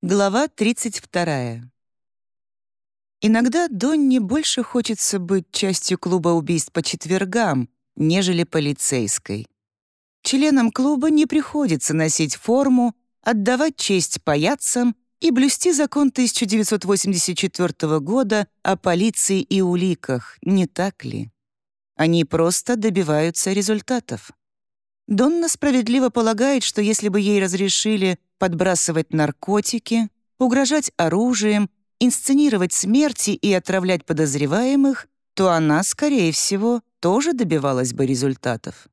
Глава 32. Иногда Донни больше хочется быть частью клуба убийств по четвергам, нежели полицейской. Членам клуба не приходится носить форму, отдавать честь паяцам и блюсти закон 1984 года о полиции и уликах, не так ли? Они просто добиваются результатов. Донна справедливо полагает, что если бы ей разрешили подбрасывать наркотики, угрожать оружием, инсценировать смерти и отравлять подозреваемых, то она, скорее всего, тоже добивалась бы результатов.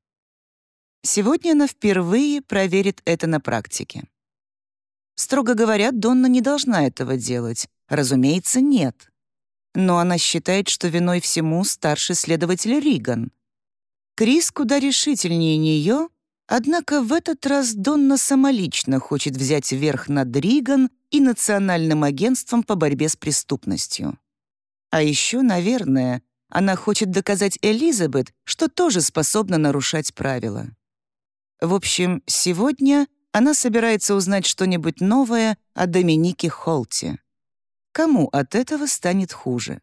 Сегодня она впервые проверит это на практике. Строго говоря, Донна не должна этого делать. Разумеется, нет. Но она считает, что виной всему старший следователь Риган. Крис куда решительнее нее, однако в этот раз Донна самолично хочет взять верх над Риган и Национальным агентством по борьбе с преступностью. А еще, наверное, она хочет доказать Элизабет, что тоже способна нарушать правила. В общем, сегодня она собирается узнать что-нибудь новое о Доминике Холте. Кому от этого станет хуже?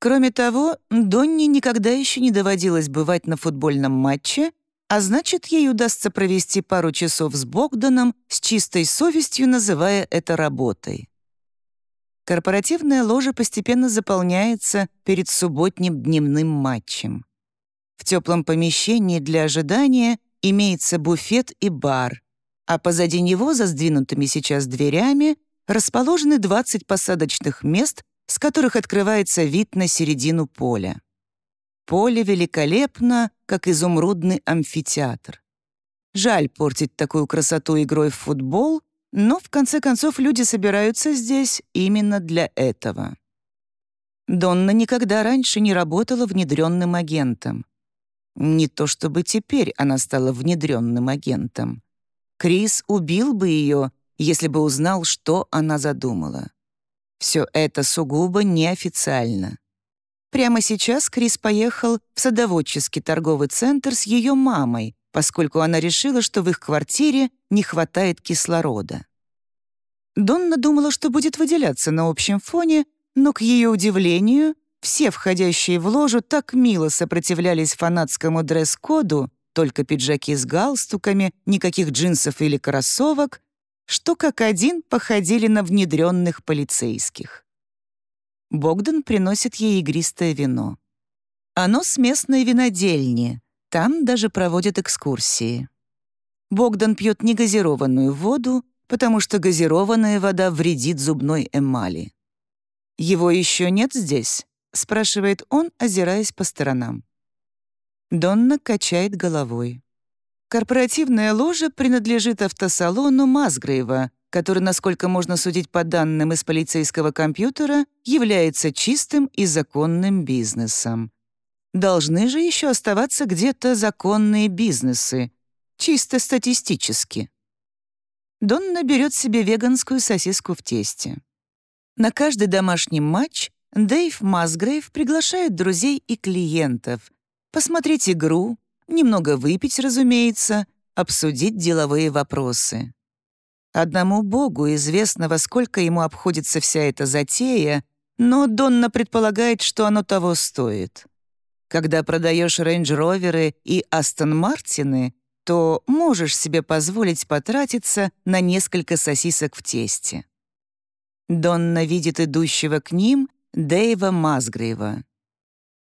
Кроме того, Донни никогда еще не доводилось бывать на футбольном матче, а значит, ей удастся провести пару часов с Богданом с чистой совестью, называя это работой. Корпоративная ложа постепенно заполняется перед субботним дневным матчем. В теплом помещении для ожидания имеется буфет и бар, а позади него, за сдвинутыми сейчас дверями, расположены 20 посадочных мест, с которых открывается вид на середину поля. Поле великолепно, как изумрудный амфитеатр. Жаль портить такую красоту игрой в футбол, но в конце концов люди собираются здесь именно для этого. Донна никогда раньше не работала внедренным агентом. Не то чтобы теперь она стала внедренным агентом. Крис убил бы ее, если бы узнал, что она задумала. Все это сугубо неофициально. Прямо сейчас Крис поехал в садоводческий торговый центр с ее мамой, поскольку она решила, что в их квартире не хватает кислорода. Донна думала, что будет выделяться на общем фоне, но, к ее удивлению, все входящие в ложу так мило сопротивлялись фанатскому дресс-коду, только пиджаки с галстуками, никаких джинсов или кроссовок, что как один походили на внедренных полицейских. Богдан приносит ей игристое вино. Оно с местной винодельни, там даже проводят экскурсии. Богдан пьет негазированную воду, потому что газированная вода вредит зубной эмали. «Его еще нет здесь?» — спрашивает он, озираясь по сторонам. Донна качает головой. Корпоративная ложа принадлежит автосалону Мазгрейва, который, насколько можно судить по данным из полицейского компьютера, является чистым и законным бизнесом. Должны же еще оставаться где-то законные бизнесы, чисто статистически. Донна берет себе веганскую сосиску в тесте. На каждый домашний матч Дэйв Масгрейв приглашает друзей и клиентов посмотреть игру, немного выпить, разумеется, обсудить деловые вопросы. Одному Богу известно, во сколько ему обходится вся эта затея, но Донна предполагает, что оно того стоит. Когда продаешь рейндж-роверы и Астон Мартины, то можешь себе позволить потратиться на несколько сосисок в тесте. Донна видит идущего к ним Дэйва Масгрейва.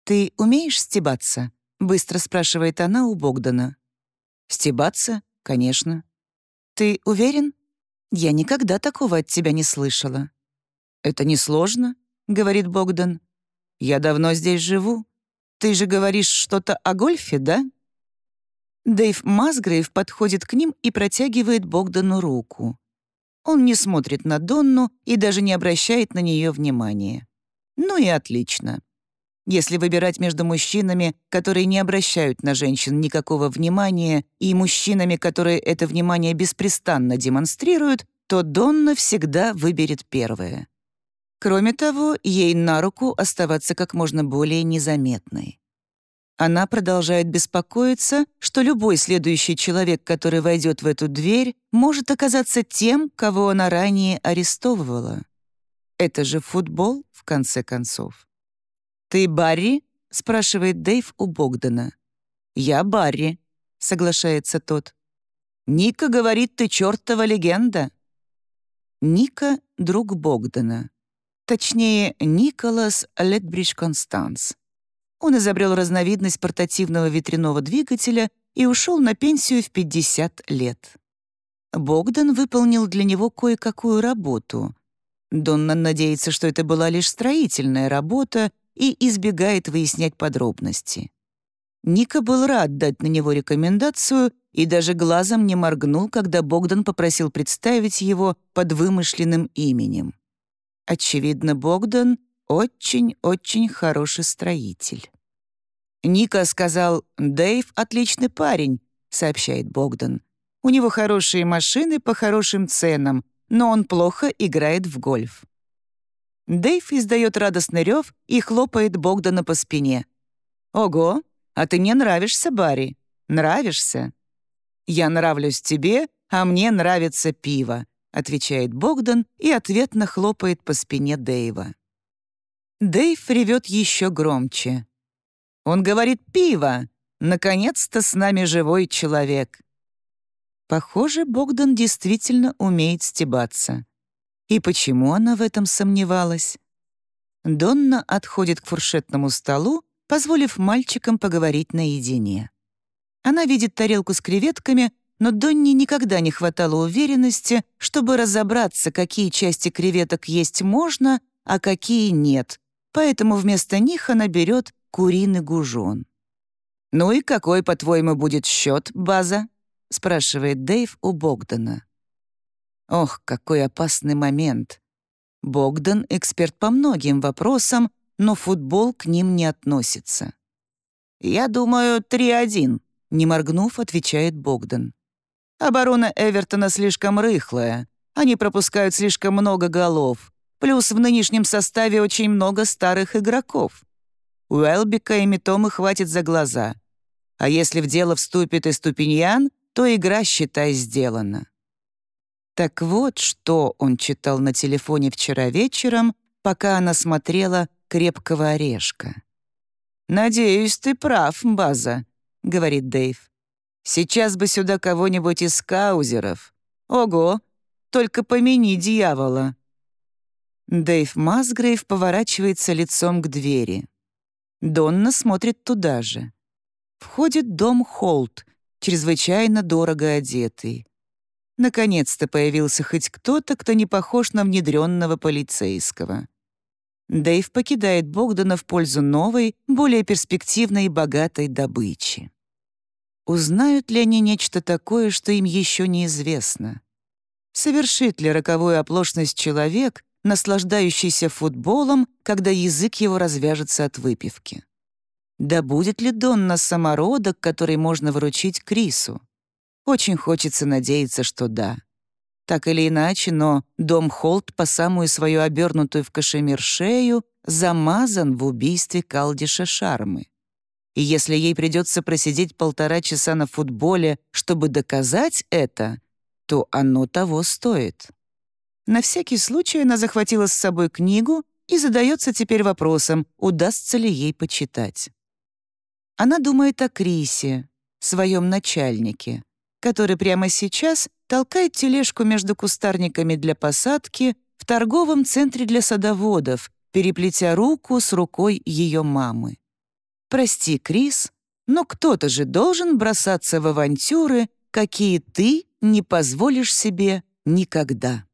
«Ты умеешь стебаться?» — быстро спрашивает она у Богдана. «Стебаться? Конечно». «Ты уверен? Я никогда такого от тебя не слышала». «Это несложно», — говорит Богдан. «Я давно здесь живу. Ты же говоришь что-то о гольфе, да?» Дэйв Масгрейв подходит к ним и протягивает Богдану руку. Он не смотрит на Донну и даже не обращает на нее внимания. Ну и отлично. Если выбирать между мужчинами, которые не обращают на женщин никакого внимания, и мужчинами, которые это внимание беспрестанно демонстрируют, то Донна всегда выберет первое. Кроме того, ей на руку оставаться как можно более незаметной. Она продолжает беспокоиться, что любой следующий человек, который войдет в эту дверь, может оказаться тем, кого она ранее арестовывала. Это же футбол, в конце концов. «Ты Барри?» — спрашивает Дэйв у Богдана. «Я Барри», — соглашается тот. «Ника говорит, ты чертова легенда». Ника — друг Богдана. Точнее, Николас Летбридж Констанс. Он изобрел разновидность портативного ветряного двигателя и ушел на пенсию в 50 лет. Богдан выполнил для него кое-какую работу. Донна надеется, что это была лишь строительная работа и избегает выяснять подробности. Ника был рад дать на него рекомендацию и даже глазом не моргнул, когда Богдан попросил представить его под вымышленным именем. Очевидно, Богдан очень-очень хороший строитель. Ника сказал, «Дэйв — отличный парень», — сообщает Богдан. «У него хорошие машины по хорошим ценам, но он плохо играет в гольф». Дэйв издает радостный рев и хлопает Богдана по спине. «Ого, а ты мне нравишься, Барри. Нравишься?» «Я нравлюсь тебе, а мне нравится пиво», — отвечает Богдан и ответно хлопает по спине Дэйва. Дэйв ревет еще громче. Он говорит «пиво». Наконец-то с нами живой человек. Похоже, Богдан действительно умеет стебаться. И почему она в этом сомневалась? Донна отходит к фуршетному столу, позволив мальчикам поговорить наедине. Она видит тарелку с креветками, но Донне никогда не хватало уверенности, чтобы разобраться, какие части креветок есть можно, а какие нет, поэтому вместо них она берет куриный гужон. «Ну и какой, по-твоему, будет счет, База?» — спрашивает Дэйв у Богдана. Ох, какой опасный момент. Богдан — эксперт по многим вопросам, но футбол к ним не относится. «Я думаю, 3-1», — не моргнув, отвечает Богдан. «Оборона Эвертона слишком рыхлая. Они пропускают слишком много голов. Плюс в нынешнем составе очень много старых игроков. У Элбика и Митомы хватит за глаза. А если в дело вступит и Ступиньян, то игра, считай, сделана. Так вот, что он читал на телефоне вчера вечером, пока она смотрела «Крепкого орешка». «Надеюсь, ты прав, База», — говорит Дэйв. «Сейчас бы сюда кого-нибудь из каузеров. Ого, только помяни дьявола». Дэйв Масгрейв поворачивается лицом к двери. Донна смотрит туда же. Входит дом Холт, чрезвычайно дорого одетый. Наконец-то появился хоть кто-то, кто не похож на внедренного полицейского. Дэйв покидает Богдана в пользу новой, более перспективной и богатой добычи. Узнают ли они нечто такое, что им еще неизвестно? Совершит ли роковую оплошность человек, наслаждающийся футболом, когда язык его развяжется от выпивки. Да будет ли Донна самородок, который можно вручить Крису? Очень хочется надеяться, что да. Так или иначе, но дом Холт по самую свою обернутую в кашемир шею замазан в убийстве Калдиша Шармы. И если ей придется просидеть полтора часа на футболе, чтобы доказать это, то оно того стоит. На всякий случай она захватила с собой книгу и задается теперь вопросом, удастся ли ей почитать. Она думает о Крисе, своем начальнике, который прямо сейчас толкает тележку между кустарниками для посадки в торговом центре для садоводов, переплетя руку с рукой ее мамы. «Прости, Крис, но кто-то же должен бросаться в авантюры, какие ты не позволишь себе никогда».